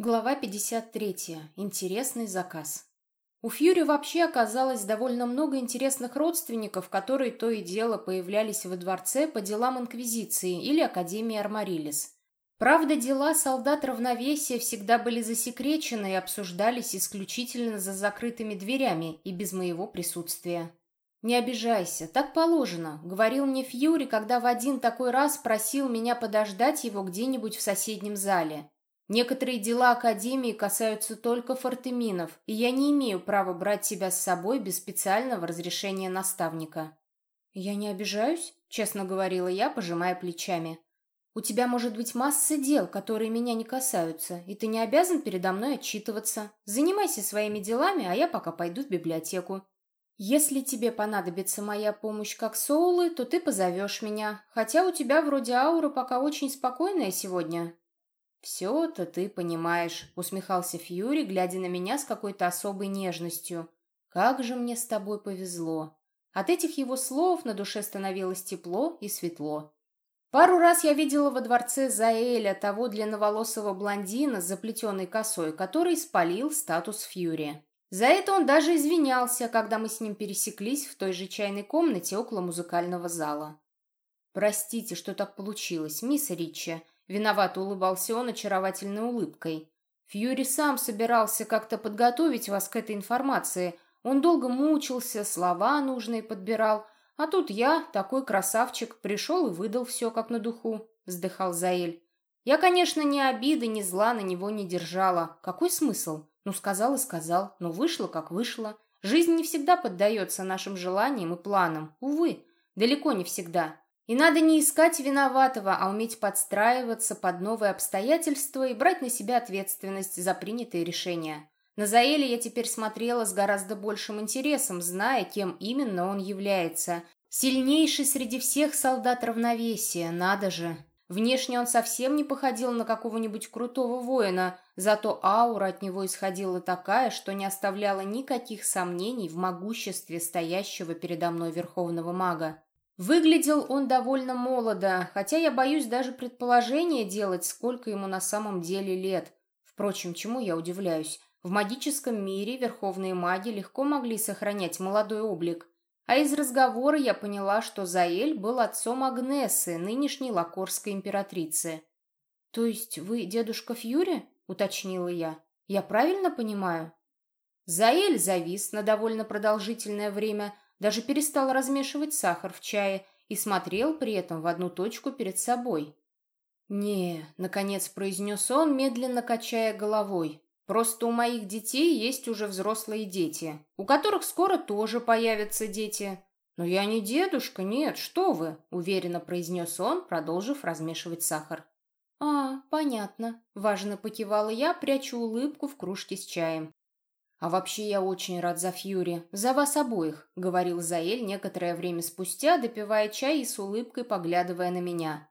Глава 53. Интересный заказ. У Фьюри вообще оказалось довольно много интересных родственников, которые то и дело появлялись во дворце по делам Инквизиции или Академии Армарилис. Правда, дела солдат равновесия всегда были засекречены и обсуждались исключительно за закрытыми дверями и без моего присутствия. «Не обижайся, так положено», — говорил мне Фьюри, когда в один такой раз просил меня подождать его где-нибудь в соседнем зале. Некоторые дела Академии касаются только фортеминов, и я не имею права брать тебя с собой без специального разрешения наставника». «Я не обижаюсь?» — честно говорила я, пожимая плечами. «У тебя может быть масса дел, которые меня не касаются, и ты не обязан передо мной отчитываться. Занимайся своими делами, а я пока пойду в библиотеку. Если тебе понадобится моя помощь как Соулы, то ты позовешь меня, хотя у тебя вроде аура пока очень спокойная сегодня, «Все-то ты понимаешь», — усмехался Фьюри, глядя на меня с какой-то особой нежностью. «Как же мне с тобой повезло!» От этих его слов на душе становилось тепло и светло. Пару раз я видела во дворце Заэля того длинноволосого блондина с заплетенной косой, который спалил статус Фьюри. За это он даже извинялся, когда мы с ним пересеклись в той же чайной комнате около музыкального зала. «Простите, что так получилось, мисс Ричи», Виновато улыбался он очаровательной улыбкой. Фьюри сам собирался как-то подготовить вас к этой информации. Он долго мучился, слова нужные подбирал. А тут я, такой красавчик, пришел и выдал все как на духу, вздыхал Заэль. Я, конечно, ни обиды, ни зла на него не держала. Какой смысл? Ну, сказал и сказал, но вышло, как вышло. Жизнь не всегда поддается нашим желаниям и планам. Увы, далеко не всегда. И надо не искать виноватого, а уметь подстраиваться под новые обстоятельства и брать на себя ответственность за принятые решения. На Заэля я теперь смотрела с гораздо большим интересом, зная, кем именно он является. Сильнейший среди всех солдат равновесия, надо же. Внешне он совсем не походил на какого-нибудь крутого воина, зато аура от него исходила такая, что не оставляла никаких сомнений в могуществе стоящего передо мной верховного мага. Выглядел он довольно молодо, хотя я боюсь даже предположение делать, сколько ему на самом деле лет. Впрочем, чему я удивляюсь? В магическом мире верховные маги легко могли сохранять молодой облик. А из разговора я поняла, что Заэль был отцом Агнесы, нынешней лакорской императрицы. «То есть вы дедушка Фьюри?» — уточнила я. «Я правильно понимаю?» Заэль завис на довольно продолжительное время — даже перестал размешивать сахар в чае и смотрел при этом в одну точку перед собой. «Не», — наконец произнес он, медленно качая головой, «просто у моих детей есть уже взрослые дети, у которых скоро тоже появятся дети». «Но я не дедушка, нет, что вы», — уверенно произнес он, продолжив размешивать сахар. «А, понятно», — важно покивала я, прячу улыбку в кружке с чаем. «А вообще я очень рад за Фьюри. За вас обоих», — говорил Заэль некоторое время спустя, допивая чай и с улыбкой поглядывая на меня.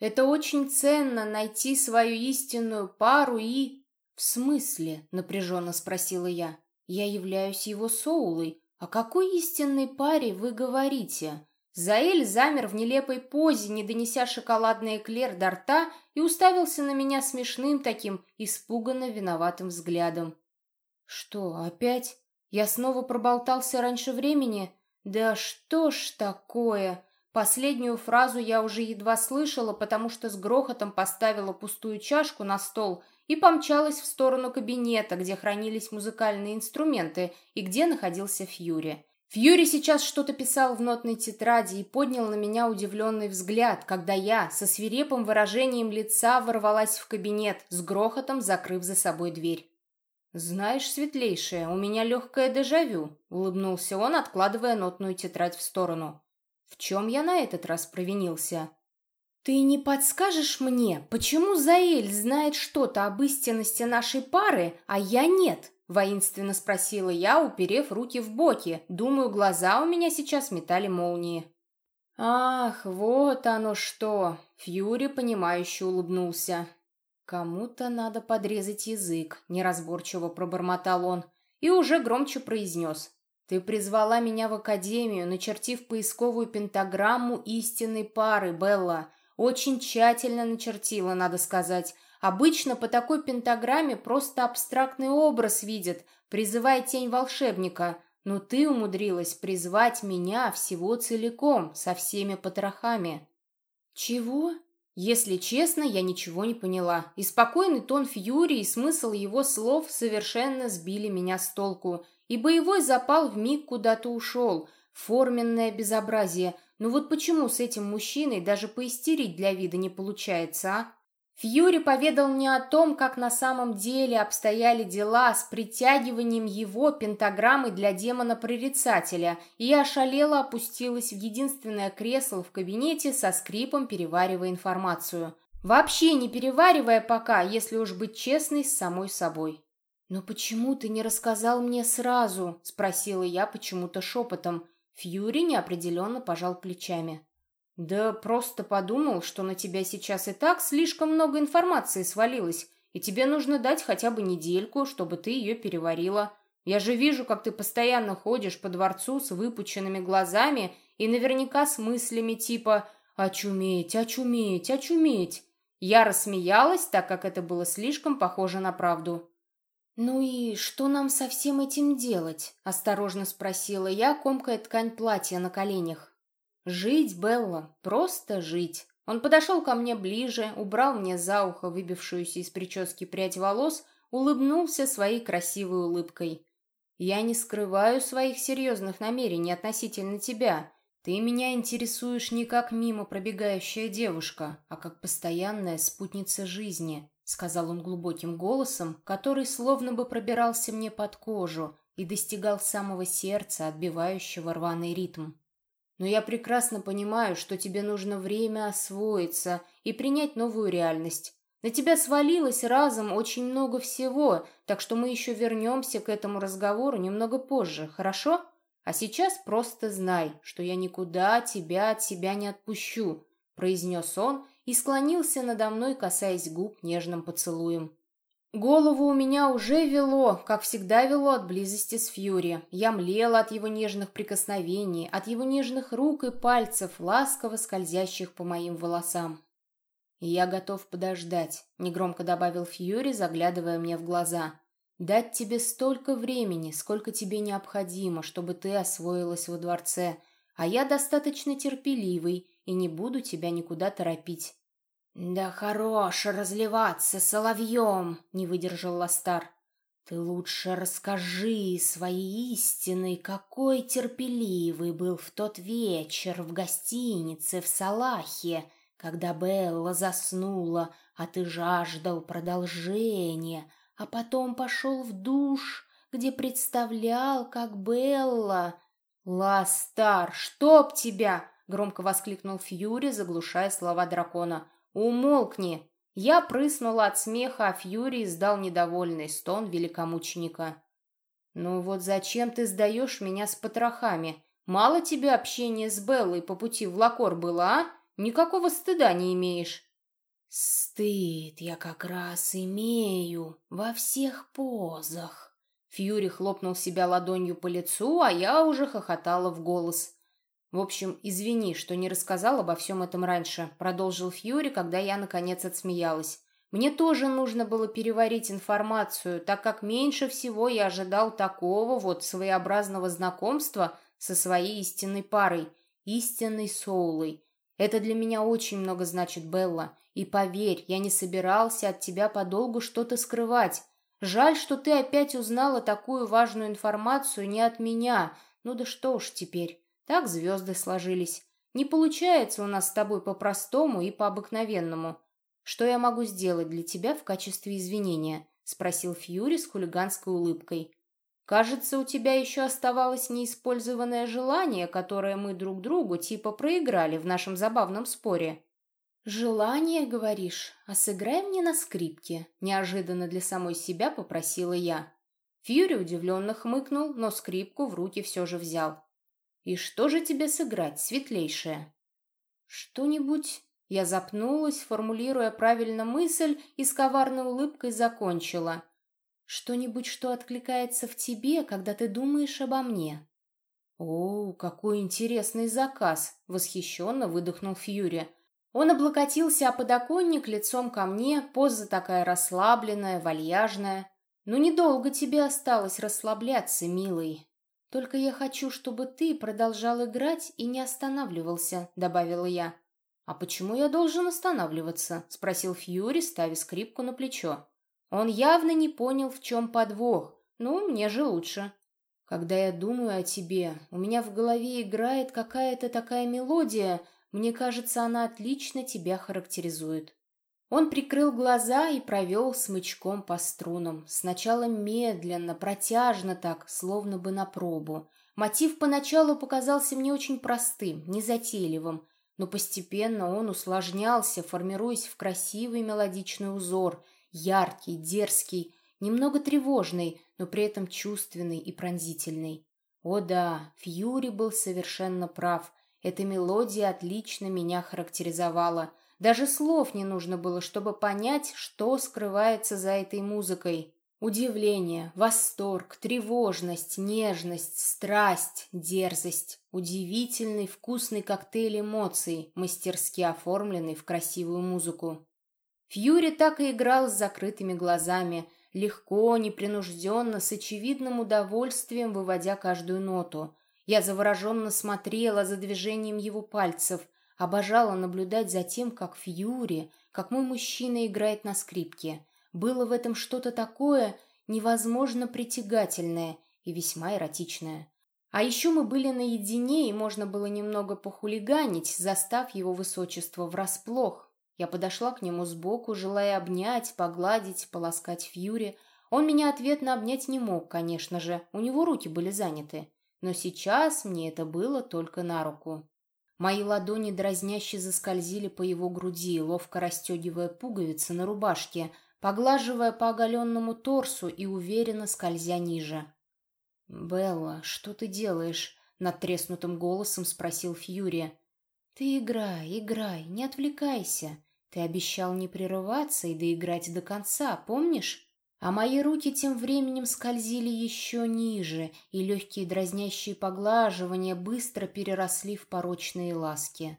«Это очень ценно — найти свою истинную пару и...» «В смысле?» — напряженно спросила я. «Я являюсь его соулой. О какой истинной паре вы говорите?» Заэль замер в нелепой позе, не донеся шоколадный эклер до рта, и уставился на меня смешным таким, испуганно виноватым взглядом. Что, опять? Я снова проболтался раньше времени? Да что ж такое? Последнюю фразу я уже едва слышала, потому что с грохотом поставила пустую чашку на стол и помчалась в сторону кабинета, где хранились музыкальные инструменты и где находился Фьюри. Фьюри сейчас что-то писал в нотной тетради и поднял на меня удивленный взгляд, когда я со свирепым выражением лица ворвалась в кабинет, с грохотом закрыв за собой дверь. «Знаешь, светлейшая, у меня легкое дежавю», — улыбнулся он, откладывая нотную тетрадь в сторону. «В чем я на этот раз провинился?» «Ты не подскажешь мне, почему Заэль знает что-то об истинности нашей пары, а я нет?» — воинственно спросила я, уперев руки в боки. Думаю, глаза у меня сейчас метали молнии. «Ах, вот оно что!» — Фьюри, понимающе улыбнулся. «Кому-то надо подрезать язык», — неразборчиво пробормотал он, и уже громче произнес. «Ты призвала меня в академию, начертив поисковую пентаграмму истинной пары, Белла. Очень тщательно начертила, надо сказать. Обычно по такой пентаграмме просто абстрактный образ видят, призывая тень волшебника, но ты умудрилась призвать меня всего целиком, со всеми потрохами. Чего? Если честно, я ничего не поняла, и спокойный тон Фьюри и смысл его слов совершенно сбили меня с толку, и боевой запал вмиг куда-то ушел, форменное безобразие. Ну вот почему с этим мужчиной даже поистерить для вида не получается, а? Фьюри поведал мне о том, как на самом деле обстояли дела с притягиванием его пентаграммы для демона-прорицателя, и я ошалела опустилась в единственное кресло в кабинете со скрипом, переваривая информацию. Вообще не переваривая пока, если уж быть честной с самой собой. «Но почему ты не рассказал мне сразу?» — спросила я почему-то шепотом. Фьюри неопределенно пожал плечами. «Да просто подумал, что на тебя сейчас и так слишком много информации свалилось, и тебе нужно дать хотя бы недельку, чтобы ты ее переварила. Я же вижу, как ты постоянно ходишь по дворцу с выпученными глазами и наверняка с мыслями типа «очуметь, очуметь, очуметь». Я рассмеялась, так как это было слишком похоже на правду. «Ну и что нам со всем этим делать?» – осторожно спросила я, комкая ткань платья на коленях. Жить, Белла, просто жить. Он подошел ко мне ближе, убрал мне за ухо выбившуюся из прически прядь волос, улыбнулся своей красивой улыбкой. «Я не скрываю своих серьезных намерений относительно тебя. Ты меня интересуешь не как мимо пробегающая девушка, а как постоянная спутница жизни», сказал он глубоким голосом, который словно бы пробирался мне под кожу и достигал самого сердца, отбивающего рваный ритм. Но я прекрасно понимаю, что тебе нужно время освоиться и принять новую реальность. На тебя свалилось разом очень много всего, так что мы еще вернемся к этому разговору немного позже, хорошо? А сейчас просто знай, что я никуда тебя от себя не отпущу», произнес он и склонился надо мной, касаясь губ нежным поцелуем. Голову у меня уже вело, как всегда вело от близости с Фьюри. Я млела от его нежных прикосновений, от его нежных рук и пальцев, ласково скользящих по моим волосам. «Я готов подождать», — негромко добавил Фьюри, заглядывая мне в глаза. «Дать тебе столько времени, сколько тебе необходимо, чтобы ты освоилась во дворце, а я достаточно терпеливый и не буду тебя никуда торопить. «Да хорош разливаться соловьем!» — не выдержал Ластар. «Ты лучше расскажи своей истины, какой терпеливый был в тот вечер в гостинице в Салахе, когда Белла заснула, а ты жаждал продолжения, а потом пошел в душ, где представлял, как Белла...» «Ластар, чтоб тебя!» — громко воскликнул Фьюри, заглушая слова дракона. «Умолкни!» Я прыснула от смеха, а Фьюри издал недовольный стон великомученика. «Ну вот зачем ты сдаешь меня с потрохами? Мало тебе общения с Беллой по пути в Лакор было, а? Никакого стыда не имеешь». «Стыд я как раз имею во всех позах». Фьюри хлопнул себя ладонью по лицу, а я уже хохотала в голос. «В общем, извини, что не рассказал обо всем этом раньше», — продолжил Фьюри, когда я, наконец, отсмеялась. «Мне тоже нужно было переварить информацию, так как меньше всего я ожидал такого вот своеобразного знакомства со своей истинной парой, истинной Соулой. Это для меня очень много значит, Белла. И поверь, я не собирался от тебя подолгу что-то скрывать. Жаль, что ты опять узнала такую важную информацию не от меня. Ну да что уж теперь». Так звезды сложились. Не получается у нас с тобой по-простому и по-обыкновенному. Что я могу сделать для тебя в качестве извинения?» — спросил Фьюри с хулиганской улыбкой. «Кажется, у тебя еще оставалось неиспользованное желание, которое мы друг другу типа проиграли в нашем забавном споре». «Желание, говоришь? А сыграй мне на скрипке», — неожиданно для самой себя попросила я. Фьюри удивленно хмыкнул, но скрипку в руки все же взял. «И что же тебе сыграть, светлейшая?» «Что-нибудь...» Я запнулась, формулируя правильно мысль, и с коварной улыбкой закончила. «Что-нибудь, что откликается в тебе, когда ты думаешь обо мне?» «О, какой интересный заказ!» — восхищенно выдохнул Фьюри. Он облокотился о подоконник лицом ко мне, поза такая расслабленная, вальяжная. «Ну, недолго тебе осталось расслабляться, милый. Только я хочу, чтобы ты продолжал играть и не останавливался», — добавила я. «А почему я должен останавливаться?» — спросил Фьюри, ставя скрипку на плечо. Он явно не понял, в чем подвох. Ну, мне же лучше. Когда я думаю о тебе, у меня в голове играет какая-то такая мелодия, мне кажется, она отлично тебя характеризует. Он прикрыл глаза и провел смычком по струнам. Сначала медленно, протяжно так, словно бы на пробу. Мотив поначалу показался мне очень простым, незатейливым, но постепенно он усложнялся, формируясь в красивый мелодичный узор, яркий, дерзкий, немного тревожный, но при этом чувственный и пронзительный. О да, Фьюри был совершенно прав. Эта мелодия отлично меня характеризовала. Даже слов не нужно было, чтобы понять, что скрывается за этой музыкой. Удивление, восторг, тревожность, нежность, страсть, дерзость. Удивительный вкусный коктейль эмоций, мастерски оформленный в красивую музыку. Фьюри так и играл с закрытыми глазами, легко, непринужденно, с очевидным удовольствием выводя каждую ноту. Я завороженно смотрела за движением его пальцев, обожала наблюдать за тем, как Фьюри, как мой мужчина играет на скрипке. Было в этом что-то такое невозможно притягательное и весьма эротичное. А еще мы были наедине, и можно было немного похулиганить, застав его высочество врасплох, я подошла к нему сбоку, желая обнять, погладить, полоскать Фьюри. Он меня ответно обнять не мог, конечно же, у него руки были заняты. Но сейчас мне это было только на руку. Мои ладони дразняще заскользили по его груди, ловко расстегивая пуговицы на рубашке, поглаживая по оголенному торсу и уверенно скользя ниже. «Белла, что ты делаешь?» — над треснутым голосом спросил Фьюри. «Ты играй, играй, не отвлекайся. Ты обещал не прерываться и доиграть до конца, помнишь? А мои руки тем временем скользили еще ниже, и легкие дразнящие поглаживания быстро переросли в порочные ласки.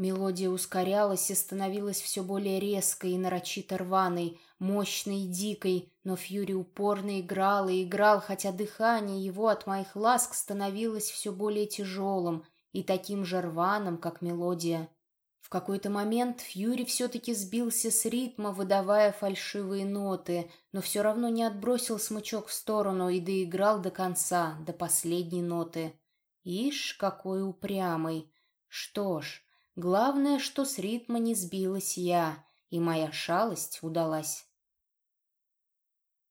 Мелодия ускорялась и становилась все более резкой и нарочито рваной, мощной и дикой, но Фьюри упорно играл и играл, хотя дыхание его от моих ласк становилось все более тяжелым, и таким же рваным, как мелодия. В какой-то момент Фьюри все-таки сбился с ритма, выдавая фальшивые ноты, но все равно не отбросил смычок в сторону и доиграл до конца, до последней ноты. Ишь, какой упрямый! Что ж, главное, что с ритма не сбилась я, и моя шалость удалась.